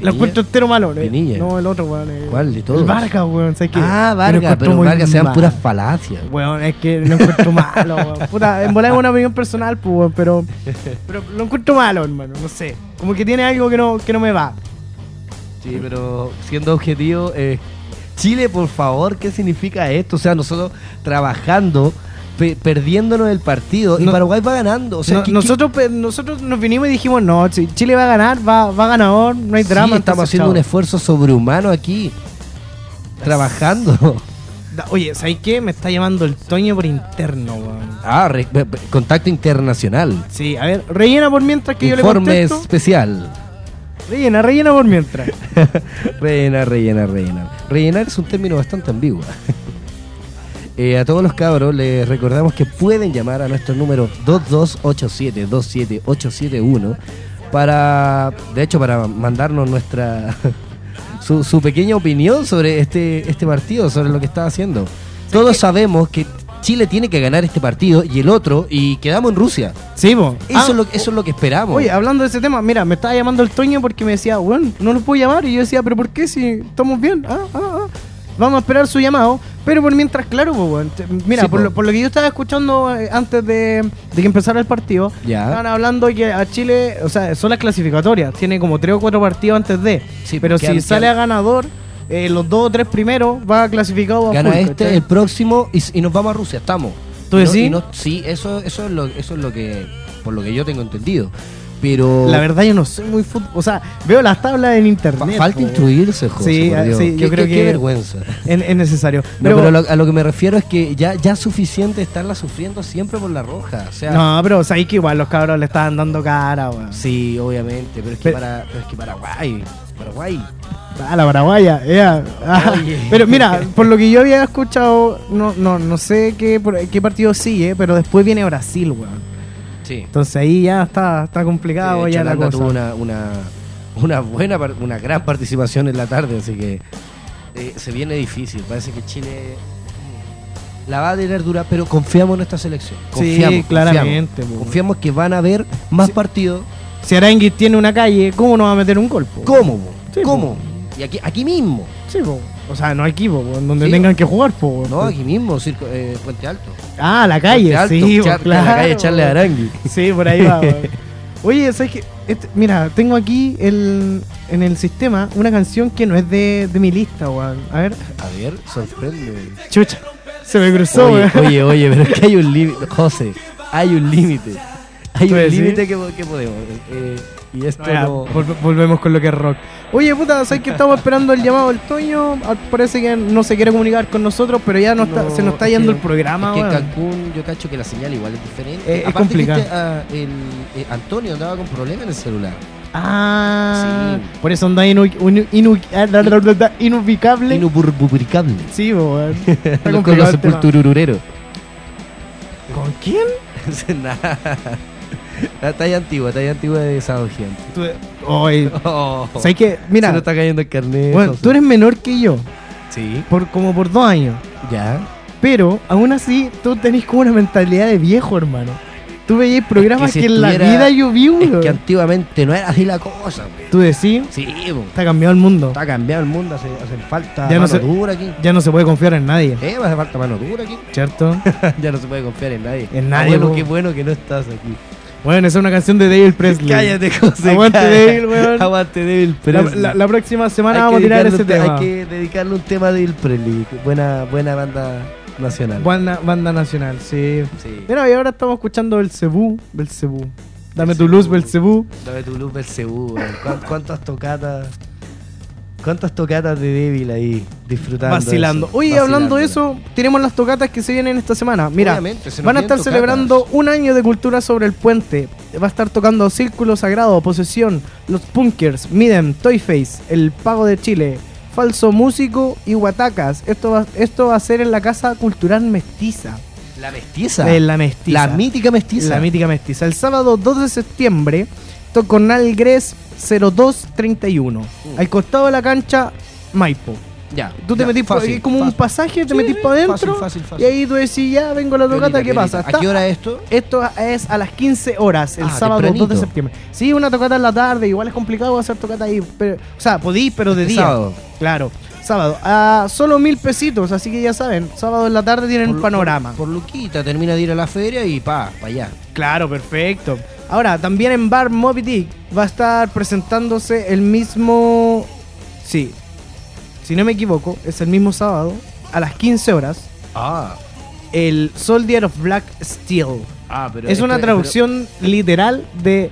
Lo encuentro entero malo. eh. No, el otro, weón. eh. ¿Cuál de todos? El Vargas, weón. ¿sabes qué? Ah, Vargas, pero Vargas sean puras falacias. Weón, es que lo encuentro [LAUGHS] malo, weón. Puta, en volar es una opinión personal, pues, weón, pero, pero lo encuentro malo, hermano, no sé. Como que tiene algo que no, que no me va. Sí, pero siendo objetivo, eh, Chile, por favor, ¿qué significa esto? O sea, nosotros trabajando, pe- perdiéndonos el partido y Paraguay va ganando. O sea, No- ¿qué- qué- nosotros, nosotros nos vinimos y dijimos, no, si Chile va a ganar, va, va ganador, no hay Sí, drama. estamos haciendo un esfuerzo sobrehumano aquí. Trabajando. Oye, ¿sabes qué? Me está llamando el Toño por interno. Ah, re- contacto internacional. Sí, a ver, rellena por mientras que yo le Informe contesto. especial. Rellena, rellena por mientras. [LAUGHS] Rellenar, rellenar, rellenar. Rellenar es un término bastante ambiguo. [LAUGHS] Eh, a todos los cabros les recordamos que pueden llamar a nuestro número 2287-27871 para, de hecho, para mandarnos nuestra [LAUGHS] su, su pequeña opinión sobre este, este partido, sobre lo que está haciendo. Todos sabemos que Chile tiene que ganar este partido y el otro y quedamos en Rusia. Sí. Eso, Ah, es, lo, eso es lo que esperamos. Oye, hablando de ese tema, mira, me estaba llamando el Toño porque me decía, bueno, no lo puedo llamar. Y yo decía, pero ¿por qué si estamos bien? Ah, ah, ah. Vamos a esperar su llamado. Pero por mientras, claro, pues, mira, Sí, por, po. lo, por lo que yo estaba escuchando eh, antes de, de que empezara el partido, Ya. estaban hablando que a Chile, o sea, son las clasificatorias. Tiene como tres o cuatro partidos antes de. Sí, pero si sale quedan- a ganador, eh, los dos o tres primeros va clasificado a Gana full, este, ¿cachai? el próximo y, y nos vamos a Rusia, estamos. ¿Tú Y no- decís? y no- sí, eso, eso, es lo, eso es lo que, por lo que yo tengo entendido. Pero La verdad, yo no soy muy fútbol. O sea, veo las tablas en internet. falta instruirse, José. Sí, por ah, Dios. sí, yo creo que- Qué vergüenza. Es, es necesario. No, pero lo- a lo que me refiero es que ya, ya es suficiente estarla sufriendo siempre por la roja. O sea, No, pero sabéis que igual los cabros le estaban dando cara, weón. sí, obviamente, pero es que, Pero- para, pero es que Paraguay, Paraguay. Ah, la paraguaya, ea. Ah, Oye. [LAUGHS] Pero mira, por lo que yo había escuchado, no, no, no sé qué, qué partido sigue, pero después viene Brasil, weón. Sí. Entonces ahí ya está, está complicado ya la cosa. tuvo una, una, una buena, una gran participación en la tarde, así que eh, se viene difícil. Parece que Chile la va a tener dura, pero confiamos en esta selección. Sí, Confiamos, claramente, Confiamos. Confiamos que van a haber más partidos. Si Aranguis tiene una calle, ¿cómo no va a meter un gol? po? ¿Cómo? po? Sí, ¿Cómo? Y aquí, aquí mismo. Sí, po. O sea, no aquí, po, donde Sí. tengan que jugar, po. No, aquí mismo, Circo- eh, Puente Alto. Ah, la calle, Alto, sí, po, Char- claro. La calle Charles Arangui. Sí, por ahí va. [LAUGHS] Oye, ¿sabes qué? Este- mira, tengo aquí el, en el sistema una canción que no es de, de mi lista, weón. A ver, A ver, sorprende. chucha, se me cruzó, Oye, oye, oye, pero es que hay un [LAUGHS] límite. José, hay un límite. Hay ¿Tú un límite que, que podemos. eh, y esto Ya, no. vol- volvemos con lo que es rock. Oye, puta, ¿sabes que estamos esperando el llamado del Toño? Ah, Parece que no se quiere comunicar con nosotros, pero ya no está, se nos está es yendo que- el programa, Es que en. Cancún yo cacho que la señal igual es diferente. Eh, es Aparte complicado. el, eh, Antonio andaba con problemas en el celular. Ah, Sí. por eso anda inu, inu- inu- ah, da, inubicable. Inuburbubricable. sí, weón. [LAUGHS] Con los sepulturureros. ¿Con quién? [LAUGHS] Nada. La talla antigua, talla antigua de Sábado Gente. Tú- Oye, Oh, ¿sabes qué? se Mira, nos está cayendo el carnet. bueno, tú eres menor que yo, Sí, por como por dos años. ya. Pero aún así, tú tenés como una mentalidad de viejo, hermano. Tú veías programas si que, en la vida yo vi, Es weón. que antiguamente no era así la cosa. güey. Tú decís, Sí, bo. está cambiado el mundo. está cambiado el mundo, hace, hacen falta Ya no mano se- dura aquí. Ya no se puede confiar en nadie, Eh, hace falta mano dura aquí. ¿cierto? [LAUGHS] ya no se puede confiar en nadie. En nadie, Abuelo, bo. qué bueno que no estás aquí. Bueno, esa es una canción de David Presley. Cállate, José. Aguante. Dale, weón. Aguante, Dale La, Presley. la- la próxima semana Hay vamos a tirar ese tema. Hay que dedicarle un tema a Dale Presley. Buena, buena banda nacional. Banda, banda nacional, sí. Sí. Mira, y ahora estamos escuchando Belcebú, Belcebú. Dame tu luz, Belcebú. Dame tu luz, Belcebú. weón. ¿Cuán- ¿Cuántas tocatas? ¿Cuántas tocatas de débil ahí disfrutando? Vacilando. eso? Oye, hablando de eso, tenemos las tocatas que se vienen esta semana. Mira, se van a estar celebrando un año de cultura sobre el puente. Va a estar tocando Círculo Sagrado, Posesión, Los Punkers, Midem, Toy Face, El Pago de Chile, Falso Músico y Huatacas. Esto va, esto va a ser en la Casa Cultural Mestiza. La mestiza. En la Mestiza. La mítica mestiza. La mítica mestiza. El sábado 2 de septiembre, Toconal Gres 0231. Mm. Al costado de la cancha, Maipo. Ya. Tú te ya, metís por fácil, ahí como un pasaje, te Sí, metís para adentro. fácil. Y ahí tú decís, ya vengo a la tocata, Piolita, ¿qué pasa? ¿A qué hora es esto? Esto es a las 15 horas, el Ah, sábado 2 de tempranito. septiembre. Sí, una tocata en la tarde, igual es complicado hacer tocata ahí. Pero, o sea, podís, pero de Este día. sábado. Claro, sábado. A solo mil pesitos, así que ya saben, sábado en la tarde tienen un panorama. Por, por Luquita, termina de ir a la feria y pa, pa' allá. Claro, perfecto. Ahora, también en Bar Moby Dick va a estar presentándose el mismo. Sí, si no me equivoco, es el mismo sábado, a las 15 horas. Ah. el Soldier of Black Steel. Ah, pero es una traducción literal de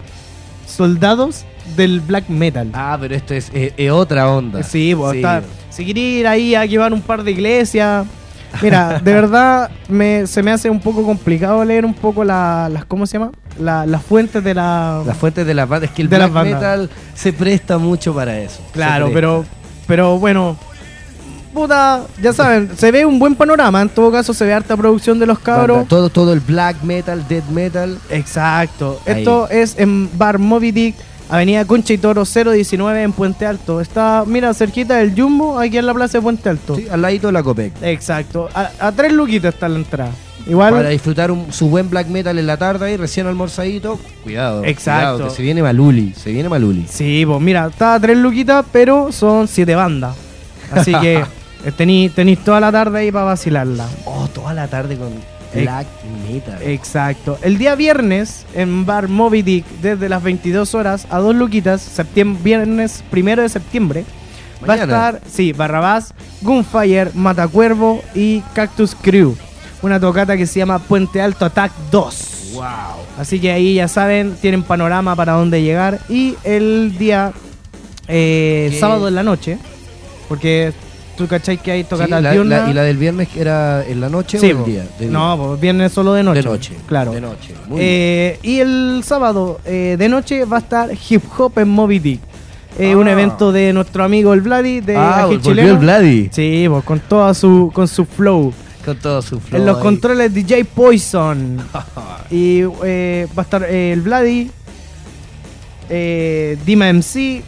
soldados del black metal. ah, pero esto es, otra onda. Sí, pues, Sí. está- si ir ahí a llevar un par de iglesias. Mira, de [LAUGHS] verdad me, se me hace un poco complicado leer un poco la- las, ¿cómo se llama? La- las fuentes de la... Las fuentes de las bandas, es que el De black metal se presta mucho para eso. Claro, pero, pero bueno, puta, ya saben, se ve un buen panorama. En todo caso, se ve harta producción de los cabros. Banda- todo, todo el black metal, death metal. Exacto. Ahí. Esto es en Bar Moby Dick, Avenida Concha y Toro 019 en Puente Alto. Está, mira, cerquita del Jumbo, aquí en la plaza de Puente Alto. Sí, al ladito de la Copec. Exacto. A, a tres luquitas está la entrada. Igual. Para disfrutar un- su buen black metal en la tarde y recién almorzadito. Cuidado. Exacto. cuidado, que se viene Maluli. Se viene Maluli. Sí, pues mira, está a tres luquitas, pero son siete bandas. Así que [LAUGHS] tenéis toda la tarde ahí para vacilarla. Oh, toda la tarde con Black metal. Exacto. El día viernes en Bar Moby Dick, desde las 22 horas a dos luquitas, viernes primero de septiembre, va a Mañana. estar, sí, Barrabás, Gunfire, Matacuervo y Cactus Crew. Una tocata que se llama Puente Alto Attack 2. wow. Así que ahí ya saben, tienen panorama para dónde llegar. Y el día eh, sábado en la noche, porque tú cachai que hay Sí, tocatas la- diurnas. la- y la del viernes que era en la noche Sí, o el día. No, pues viernes solo de noche. de noche. Claro. De noche. Muy bien. Eh, y el sábado eh, de noche va a estar Hip Hop en Moby Dick. Eh, Un Ah. evento de nuestro amigo el Vladi de ah, Ají Chileno. el Vladi. Sí, pues con toda su con su flow. Con todo su flow en los ahí. controles DJ Poison. [LAUGHS] y va a estar el Vladi, Dima MC,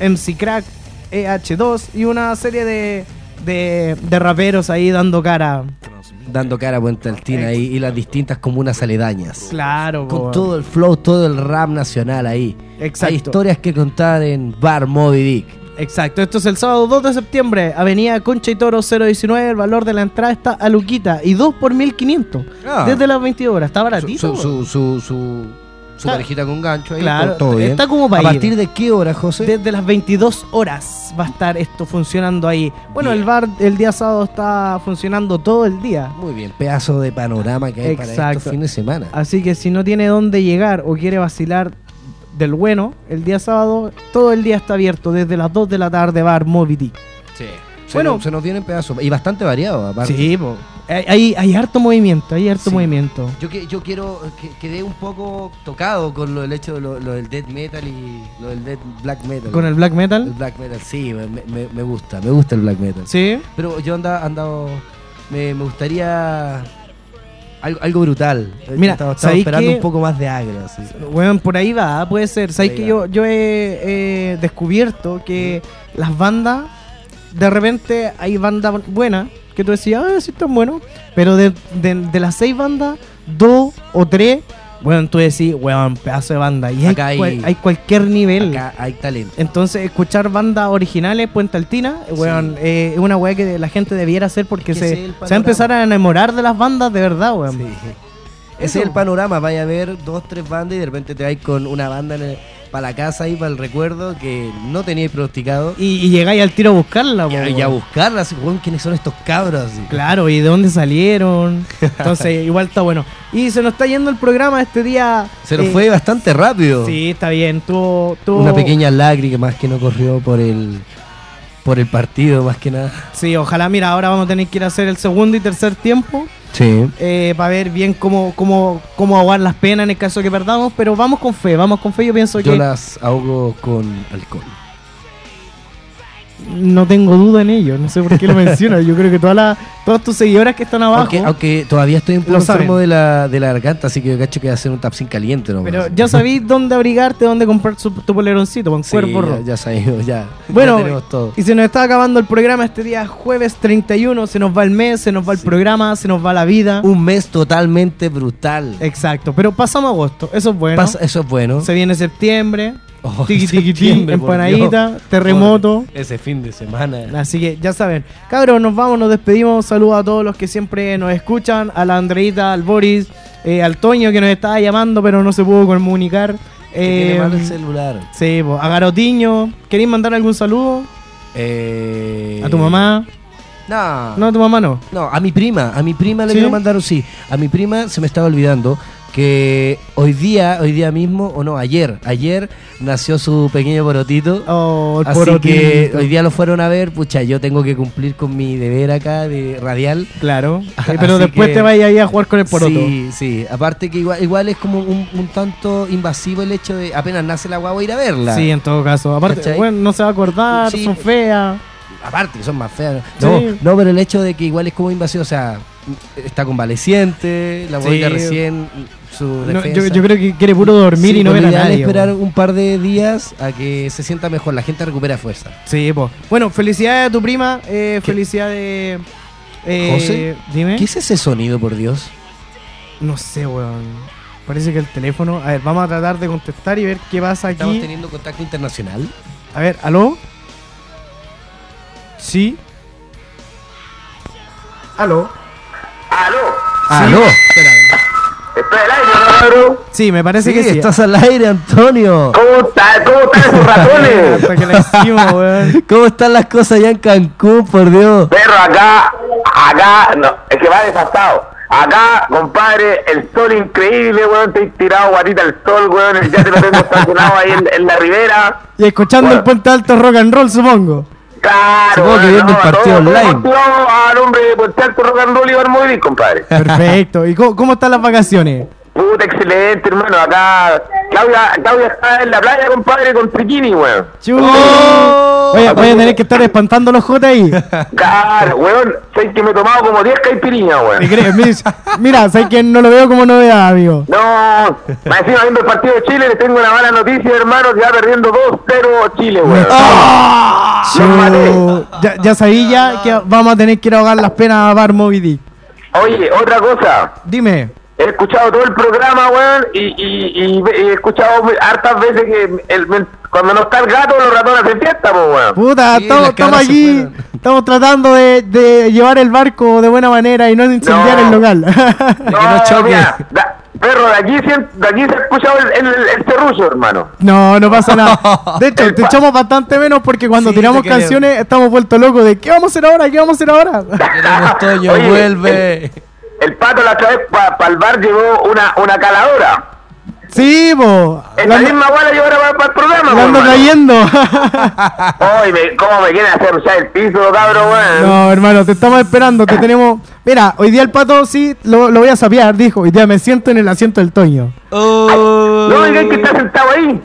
MC Crack, EH2 y una serie de, de, de raperos ahí dando cara. Dando cara a Puente Altina ahí y las distintas comunas aledañas. Claro, po. Con todo el flow, todo el rap nacional ahí. Exacto. Hay historias que contar en Bar Moby Dick. Exacto, esto es el sábado 2 de septiembre, Avenida Concha y Toro 019, el valor de la entrada está a Luquita y 2 por 1500, Ah. desde las 22 horas, está baratito. su, su, su, su, su Ah, parejita con gancho ahí. claro, todo- bien. está como para ¿A ir. partir de qué hora, José? Desde las 22 horas va a estar esto funcionando ahí. Bueno, Bien. el bar el día sábado está funcionando todo el día. Muy bien, pedazo de panorama que hay para estos fines de semana. Así que si no tiene dónde llegar o quiere vacilar del bueno, el día sábado todo el día está abierto desde las 2 de la tarde bar Moby Dick. Sí. Se, Bueno. nos, se nos vienen pedazos. Y bastante variado, aparte. Sí, po. Hay, hay, harto movimiento, hay harto Sí. movimiento. Yo, que, yo quiero que quedé un poco tocado con lo del hecho de lo, lo del death metal y lo del death black metal. Con el black El metal. black metal, sí, me, me- me gusta, me gusta el black metal. Sí. Pero yo anda, andado, me, me gustaría algo, algo brutal. Mira, estaba, estaba ¿sabéis esperando qué? un poco más de agro. sí. Bueno, por ahí va, puede ser. Sabes ahí que va. yo, yo he, he descubierto que las bandas, de repente hay bandas buenas que tú decías, ah, sí están buenos. Pero de, de- de las seis bandas, dos o tres, bueno, tú decís, weón, pedazo de banda. Y hay, Acá hay- cual- hay cualquier nivel. Acá hay talento. Entonces, escuchar bandas originales, Puente Altina, weón, eh, es una weá que la gente debiera hacer porque Es que se, el se va a empezar a enamorar de las bandas de verdad, weón. Sí. Ese es el panorama, vaya a ver dos, tres bandas y de repente te vais con una banda para la casa ahí, para el recuerdo que no teníais pronosticado. Y, y llegáis al tiro a buscarla, Y, po, a- y a weón. buscarlas, así, weón, ¿quiénes son estos cabros? Claro, y de dónde salieron. Entonces, [LAUGHS] igual está bueno. Y se nos está yendo el programa este día. Se nos eh, fue bastante rápido. Sí, está bien. Tuvo, tuvo- Una pequeña lágrima más que no corrió por el por el partido, más que nada. Sí, ojalá, mira, ahora vamos a tener que ir a hacer el segundo y tercer tiempo. Sí. eh, para ver bien cómo, cómo, cómo ahogar las penas en el caso que perdamos. Pero vamos con fe, vamos con fe. Yo pienso Yo que las ahogo con alcohol. No tengo duda en ello. No sé por qué lo [LAUGHS] mencionas. Yo creo que todas las todas tus seguidoras que están abajo. Aunque, aunque todavía estoy un poco enfermo de la, de la garganta, así que yo cacho que voy a hacer un tapsin caliente nomás. Pero ya sabéis [LAUGHS] dónde abrigarte, dónde comprar su- tu poleroncito con Sí, cuerpo ya, ya sabemos, [LAUGHS] ya. Bueno, ya tenemos todo. y se nos está acabando el programa este día jueves 31, se nos va el mes, se nos va el programa, se nos va la vida. Un mes totalmente brutal. Exacto, pero pasamos agosto, eso es bueno. Eso es bueno. Se viene septiembre, Oh, septiembre, por empanadita, terremoto. Ese fin de semana. Así que ya saben, cabros, nos vamos, nos despedimos. Saludos a todos los que siempre nos escuchan, a la Andreita, al Boris, eh, al Toño que nos estaba llamando pero no se pudo comunicar. Tiene Eh, mal el celular. sí, po, a Garotiño, ¿queréis mandar algún saludo? Eh, A tu mamá. No, No, tu mamá no. no, a mi prima, a mi prima le ¿Sí? quiero mandar sí. A mi prima se me estaba olvidando que hoy día, hoy día mismo, o no, ayer, ayer nació su pequeño borotito. Oh, el Así porotito. que hoy día lo fueron a ver, pucha, yo tengo que cumplir con mi deber acá de radial. Claro. [LAUGHS] Eh, pero después que- te vayas ahí a jugar con el poroto. Sí, sí. Aparte que igual, igual es como un, un tanto invasivo el hecho de apenas nace la guagua ir a verla. Sí, en todo caso. Aparte, ¿Cachai? bueno, no se va a acordar, Sí. son feas. Aparte que son más feas. No, Sí. no, pero el hecho de que igual es como invasivo, o sea, está convaleciente, la guagua Sí. recién su No, defensa. yo, yo creo que quiere puro dormir Sí, y no ver a nadie. esperar weón. un par de días a que se sienta mejor, la gente recupera fuerza. Sí, pues. Bueno, felicidades a tu prima. Eh, felicidades. Eh, José, Dime. ¿Qué es ese sonido, por Dios? No sé, weón. Parece que el teléfono. A ver, vamos a tratar de contestar y ver qué pasa ¿Estamos aquí. teniendo contacto internacional? A ver, ¿aló? Sí. ¿Aló? ¡Aló! ¡Aló! Estoy al aire, ¿no, cabrón? Sí, me parece Sí, que sí. estás al aire, Antonio. ¿Cómo están? ¿Cómo están esos ratones? [LAUGHS] Hasta que la hicimos, [LAUGHS] weón. ¿Cómo están las cosas allá en Cancún, por Dios? Perro, acá, acá, no, es que va desfasado. Acá, compadre, el sol increíble, weón, estoy tirado guatita al sol, weón, ya te lo tengo estacionado ahí en, en la ribera. Y escuchando Bueno. el puente alto rock and roll, supongo. Claro, Supongo que viendo el no, partido todo- todo online. al hombre de Puente Alto Rock and Roll Movidic, compadre. Perfecto. ¿Y cómo, cómo están las vacaciones? Puta, excelente, hermano, acá, Claudia, Claudia está en la playa, compadre, con triquini, weón. Chu. Oye, voy a tener que estar espantando los J ahí. [LAUGHS] Claro, weón, sé que me he tomado como 10 caipiriñas, ¿Me weón. crees? Mira, sé que no lo veo como novedad, amigo. No, más encima viendo el partido de Chile, les tengo una mala noticia, hermano, que va perdiendo 2-0 Chile, weón. Chu. Los maté. Ya, ya sabía ya que vamos a tener que ir a ahogar las penas a Bar Moby Dick. Oye, otra cosa, Dime. He escuchado todo el programa, weón, y, y, y he escuchado hartas veces que el- cuando no está el gato, los ratones hacen fiesta, pues, weón. Puta, estamos, se aquí, estamos tratando de, de llevar el barco de buena manera y no incendiar No. el local. [LAUGHS] que no choque. mira, da- perro, de aquí, se- de aquí se ha escuchado el, el, hermano. no, no pasa nada. [LAUGHS] De hecho, te echamos bastante menos porque cuando Sí, tiramos canciones estamos vueltos locos de ¿qué vamos a hacer ahora? ¿Qué vamos a hacer ahora? Queremos Toño, [LAUGHS] Oye, vuelve. El pato la otra vez para el bar llevó una, una caladora. Sí. Esa La misma guay la llevó para el programa, la ando cayendo. Ay, [LAUGHS] me, ¿cómo me quieren hacer usar el piso, cabrón, weón? No, hermano, te estamos esperando. Te tenemos. Mira, hoy día el pato sí lo, lo voy a sapear, dijo. Hoy día me siento en el asiento del Toño. Oh. No, digan que está sentado ahí.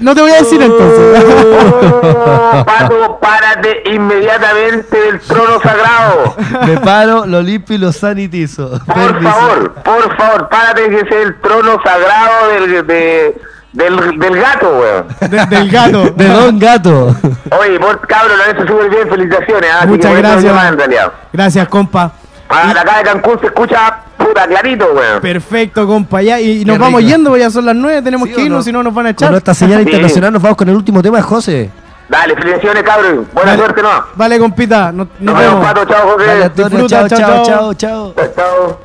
No te voy a decir entonces. Oh, pato, [LAUGHS] párate inmediatamente del trono sagrado. Me paro, lo limpio y lo sanitizo. Por Permiso. favor, por favor, párate que es el trono sagrado del, de, del, del gato, weón. De- del gato. [LAUGHS] De Don Gato. Oye, por cabrón, lo han hecho súper bien, felicitaciones. ¿ah? Muchas gracias. Gracias, compa. Ah, de acá de Cancún se escucha puta clarito, weón. Perfecto, compa. Ya, y, y nos Qué vamos rico. yendo, ya son las nueve. Tenemos ¿Sí que o irnos, no? si no nos van a Con echar. nuestra señal Sí. internacional nos vamos con el último tema, José. Dale, felicitaciones, cabrón. Buena Vale. suerte, ¿no? Vale, compita. Nos, nos Nos vemos, vemos. pato. Chao, José. Antonio, disfruta, chao, chao, chao, chao. chao, chao. Chao, chao.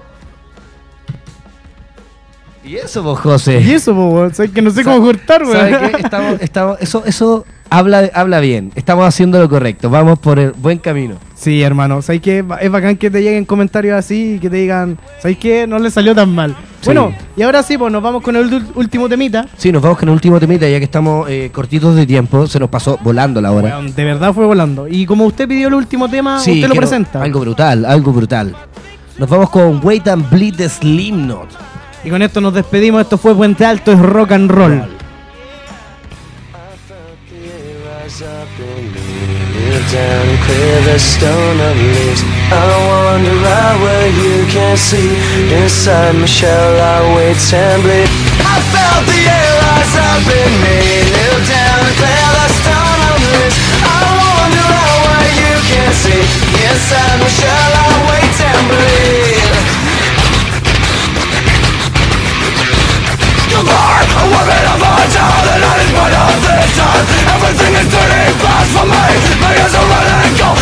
Y eso, vos, José. Y eso, po, weón. Sabes que no sé cómo cortar, weón. [LAUGHS] Estamos, estamos, eso, eso habla, habla bien. Estamos haciendo lo correcto. Vamos por el buen camino. Sí, hermano. ¿Sabes qué? Es bacán que te lleguen comentarios así y que te digan, ¿sabes qué? No le salió tan mal. Bueno, y ahora sí, pues nos vamos con el último temita. Sí, nos vamos con el último temita, ya que estamos eh, cortitos de tiempo. Se nos pasó volando la hora. De verdad fue volando. Y como usted pidió el último tema, Sí, usted lo presenta. Algo brutal, algo brutal. Nos vamos con Wait and Bleed the Slipknot. Y con esto nos despedimos. Esto fue Puente Alto, es rock and roll. Down and clear the stone of leaves. I wander out where you can't see. Inside my shell, I wait and bleed. I felt the air rise up in me. Kneel down and clear the stone of leaves. I wander out where you can't see. Inside my shell, I wait and bleed. Goodbye, a woman of this time Everything is turning for me My ears are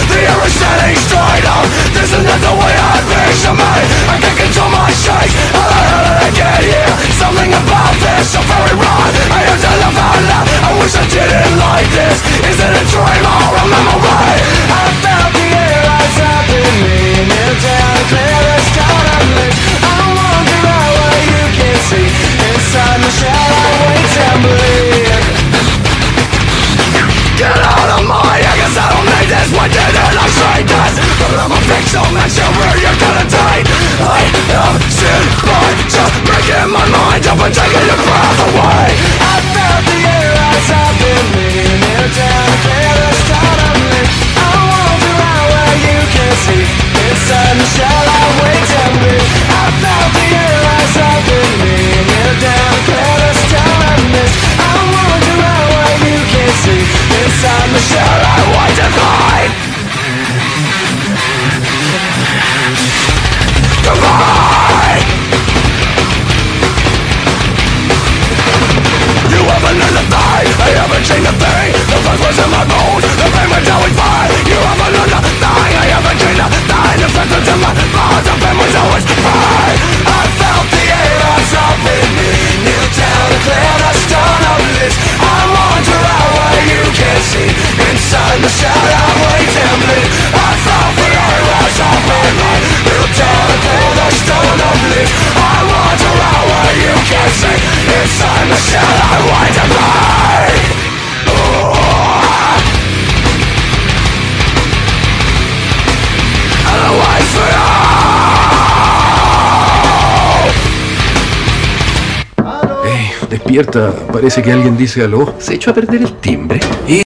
The is standing straight up This is not the way I me I can't control my shakes How the hell did I get here? Something about this so very wrong I used to laugh out loud I wish I didn't like this Isn't it a despierta. Parece que alguien dice aló. ¿Se echó a perder el timbre? Eh,